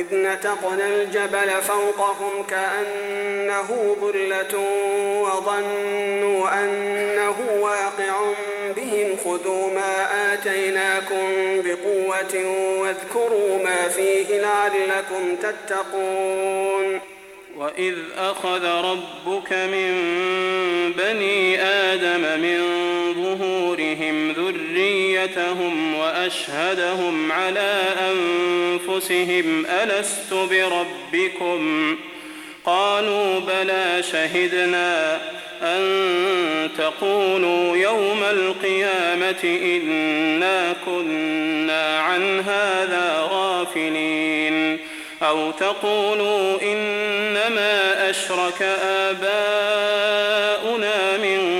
وإذ نتقنا الجبل فوقهم كأنه ظلة وظنوا أنه واقع بهم خذوا ما آتيناكم بقوة واذكروا ما فيه لعلكم تتقون. وإذ أخذ ربك من بني آدم من ذريتهم وأشهدهم على أنفسهم ألست بربكم قالوا بلى شهدنا أن تقولوا يوم القيامة إنا كنا عن هذا غافلين أو تقولوا إنما أشرك آباؤنا من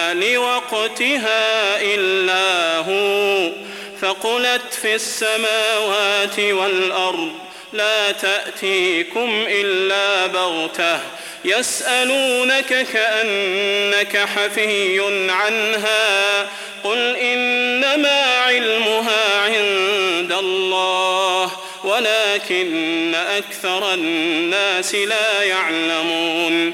لوقتها إلا هو فقلت في السماوات والأرض لا تأتيكم إلا بغتة يسألونك كأنك حفي عنها قل إنما علمها عند الله ولكن أكثر الناس لا يعلمون.